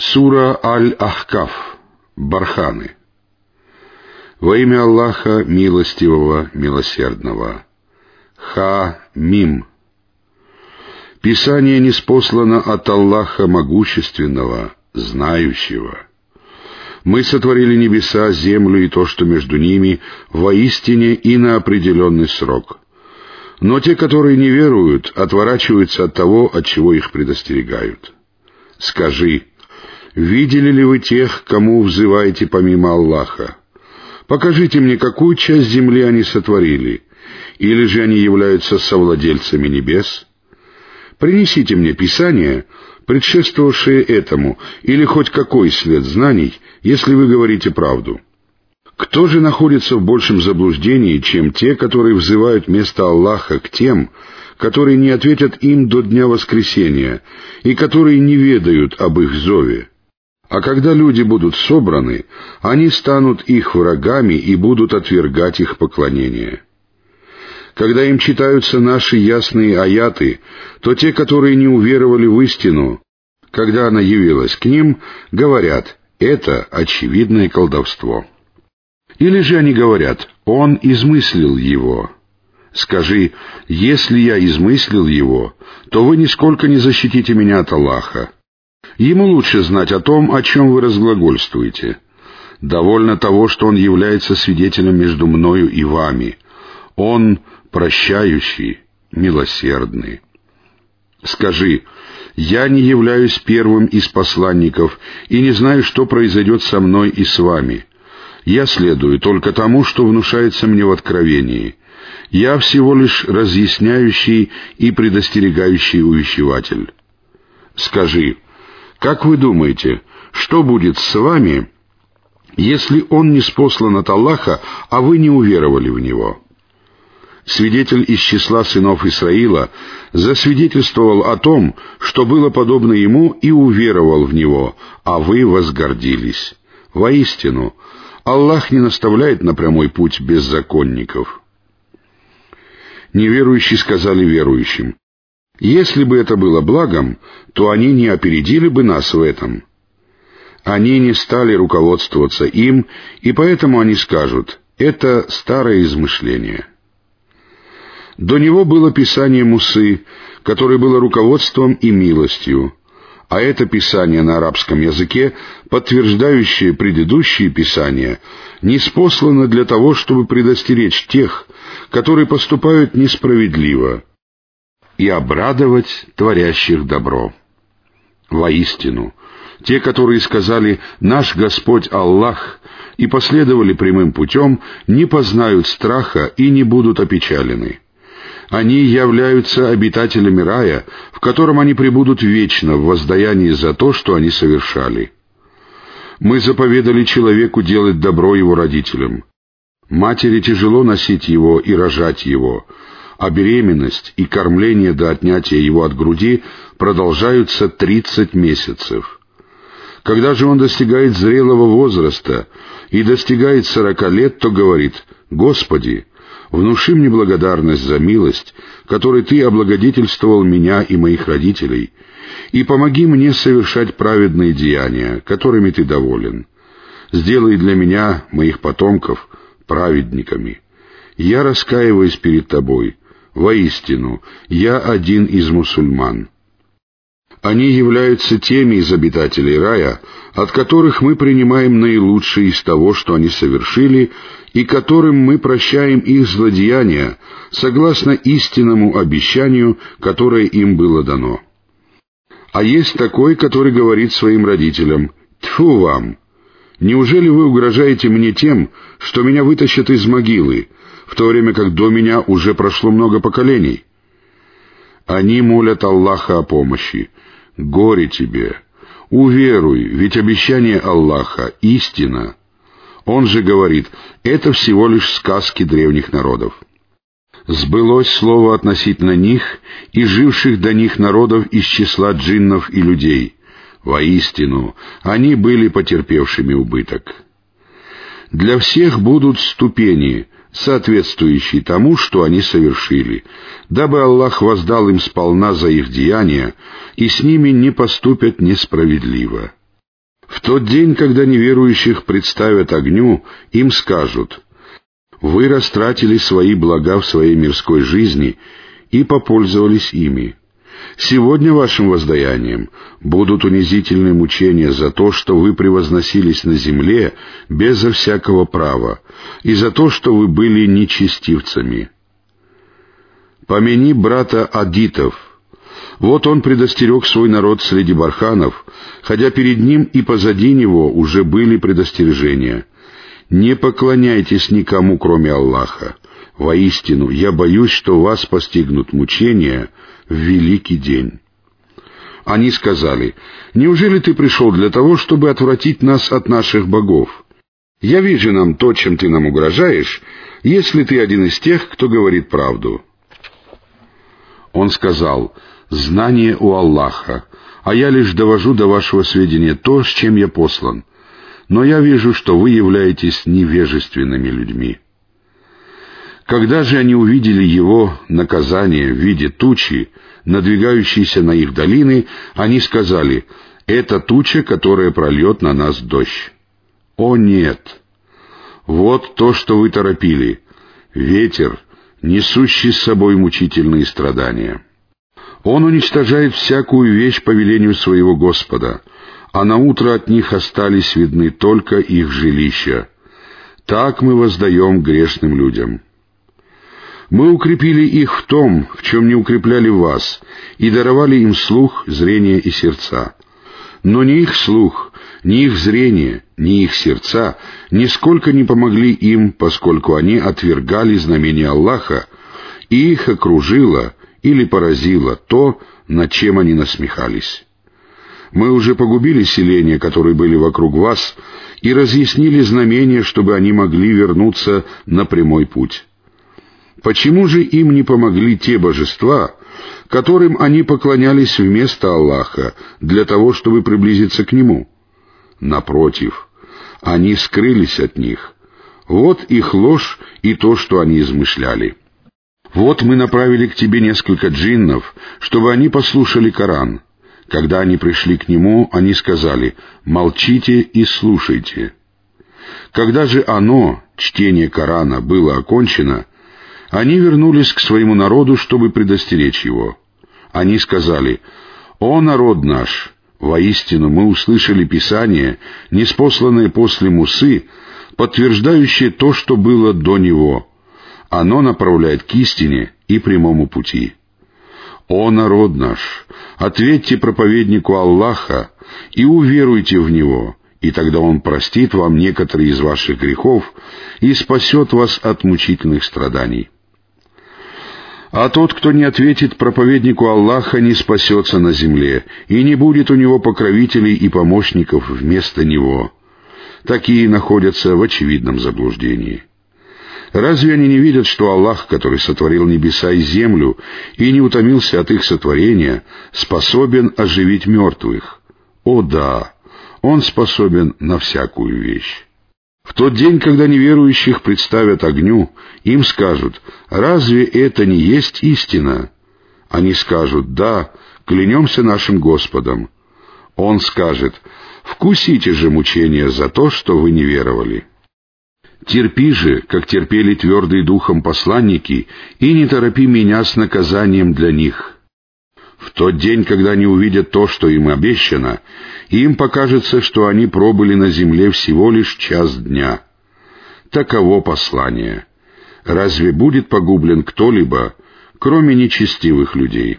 Сура Аль-Ахкаф. Барханы. Во имя Аллаха Милостивого, Милосердного. Ха-Мим. Писание неспослано от Аллаха Могущественного, Знающего. Мы сотворили небеса, землю и то, что между ними, воистине и на определенный срок. Но те, которые не веруют, отворачиваются от того, от чего их предостерегают. Скажи, Видели ли вы тех, кому взываете помимо Аллаха? Покажите мне, какую часть земли они сотворили, или же они являются совладельцами небес? Принесите мне Писание, предшествовавшее этому, или хоть какой след знаний, если вы говорите правду. Кто же находится в большем заблуждении, чем те, которые взывают вместо Аллаха к тем, которые не ответят им до дня воскресения и которые не ведают об их зове? А когда люди будут собраны, они станут их врагами и будут отвергать их поклонение. Когда им читаются наши ясные аяты, то те, которые не уверовали в истину, когда она явилась к ним, говорят, это очевидное колдовство. Или же они говорят, он измыслил его. Скажи, если я измыслил его, то вы нисколько не защитите меня от Аллаха. Ему лучше знать о том, о чем вы разглагольствуете. Довольно того, что он является свидетелем между мною и вами. Он прощающий, милосердный. Скажи, я не являюсь первым из посланников и не знаю, что произойдет со мной и с вами. Я следую только тому, что внушается мне в откровении. Я всего лишь разъясняющий и предостерегающий увещеватель. Скажи, как вы думаете, что будет с вами, если он не спослан от Аллаха, а вы не уверовали в него? Свидетель из числа сынов Исраила засвидетельствовал о том, что было подобно ему и уверовал в него, а вы возгордились. Воистину, Аллах не наставляет на прямой путь беззаконников. Неверующие сказали верующим, если бы это было благом, то они не опередили бы нас в этом. Они не стали руководствоваться им, и поэтому они скажут, это старое измышление. До него было писание Мусы, которое было руководством и милостью, а это писание на арабском языке, подтверждающее предыдущие писания, не спослано для того, чтобы предостеречь тех, которые поступают несправедливо — и обрадовать творящих добро. Воистину, те, которые сказали «Наш Господь Аллах» и последовали прямым путем, не познают страха и не будут опечалены. Они являются обитателями рая, в котором они пребудут вечно в воздаянии за то, что они совершали. Мы заповедали человеку делать добро его родителям. Матери тяжело носить его и рожать его, а беременность и кормление до отнятия его от груди продолжаются 30 месяцев. Когда же он достигает зрелого возраста и достигает сорока лет, то говорит «Господи, внуши мне благодарность за милость, которой Ты облагодетельствовал меня и моих родителей, и помоги мне совершать праведные деяния, которыми Ты доволен. Сделай для меня, моих потомков, праведниками. Я раскаиваюсь перед Тобой, Воистину, я один из мусульман. Они являются теми из обитателей рая, от которых мы принимаем наилучшее из того, что они совершили, и которым мы прощаем их злодеяния, согласно истинному обещанию, которое им было дано. А есть такой, который говорит своим родителям «Тьфу вам! Неужели вы угрожаете мне тем, что меня вытащат из могилы, в то время как до меня уже прошло много поколений. Они молят Аллаха о помощи. Горе тебе! Уверуй, ведь обещание Аллаха — истина. Он же говорит, это всего лишь сказки древних народов. Сбылось слово относительно них и живших до них народов из числа джиннов и людей. Воистину, они были потерпевшими убыток. Для всех будут ступени — соответствующий тому, что они совершили, дабы Аллах воздал им сполна за их деяния, и с ними не поступят несправедливо. В тот день, когда неверующих представят огню, им скажут, «Вы растратили свои блага в своей мирской жизни и попользовались ими. Сегодня вашим воздаянием будут унизительные мучения за то, что вы превозносились на земле безо всякого права, и за то, что вы были нечестивцами. Помяни брата Адитов. Вот он предостерег свой народ среди барханов, хотя перед ним и позади него уже были предостережения. Не поклоняйтесь никому, кроме Аллаха. Воистину, я боюсь, что вас постигнут мучения в великий день. Они сказали, «Неужели ты пришел для того, чтобы отвратить нас от наших богов? Я вижу нам то, чем ты нам угрожаешь, если ты один из тех, кто говорит правду». Он сказал, «Знание у Аллаха, а я лишь довожу до вашего сведения то, с чем я послан. Но я вижу, что вы являетесь невежественными людьми». Когда же они увидели его наказание в виде тучи, надвигающейся на их долины, они сказали, «Это туча, которая прольет на нас дождь». О нет! Вот то, что вы торопили. Ветер, несущий с собой мучительные страдания. Он уничтожает всякую вещь по велению своего Господа, а на утро от них остались видны только их жилища. Так мы воздаем грешным людям. Мы укрепили их в том, в чем не укрепляли вас, и даровали им слух, зрение и сердца. Но ни их слух, ни их зрение, ни их сердца нисколько не помогли им, поскольку они отвергали знамения Аллаха, и их окружило или поразило то, над чем они насмехались. Мы уже погубили селения, которые были вокруг вас, и разъяснили знамения, чтобы они могли вернуться на прямой путь. Почему же им не помогли те божества, которым они поклонялись вместо Аллаха, для того, чтобы приблизиться к Нему? Напротив, они скрылись от них. Вот их ложь и то, что они измышляли. Вот мы направили к тебе несколько джиннов, чтобы они послушали Коран. Когда они пришли к нему, они сказали, «Молчите и слушайте». Когда же оно, чтение Корана, было окончено, они вернулись к своему народу, чтобы предостеречь его. Они сказали, «О народ наш! Воистину мы услышали Писание, неспосланное после Мусы, подтверждающее то, что было до него. Оно направляет к истине и прямому пути». «О народ наш! Ответьте проповеднику Аллаха и уверуйте в Него, и тогда Он простит вам некоторые из ваших грехов и спасет вас от мучительных страданий». А тот, кто не ответит проповеднику Аллаха, не спасется на земле, и не будет у него покровителей и помощников вместо него. Такие находятся в очевидном заблуждении. Разве они не видят, что Аллах, который сотворил небеса и землю и не утомился от их сотворения, способен оживить мертвых? О да, Он способен на всякую вещь. В тот день, когда неверующих представят огню, им скажут, «Разве это не есть истина?» Они скажут, «Да, клянемся нашим Господом». Он скажет, «Вкусите же мучения за то, что вы не веровали». Терпи же, как терпели твердый духом посланники, и не торопи меня с наказанием для них. Тот день, когда они увидят то, что им обещано, им покажется, что они пробыли на земле всего лишь час дня. Таково послание. Разве будет погублен кто-либо, кроме нечестивых людей?»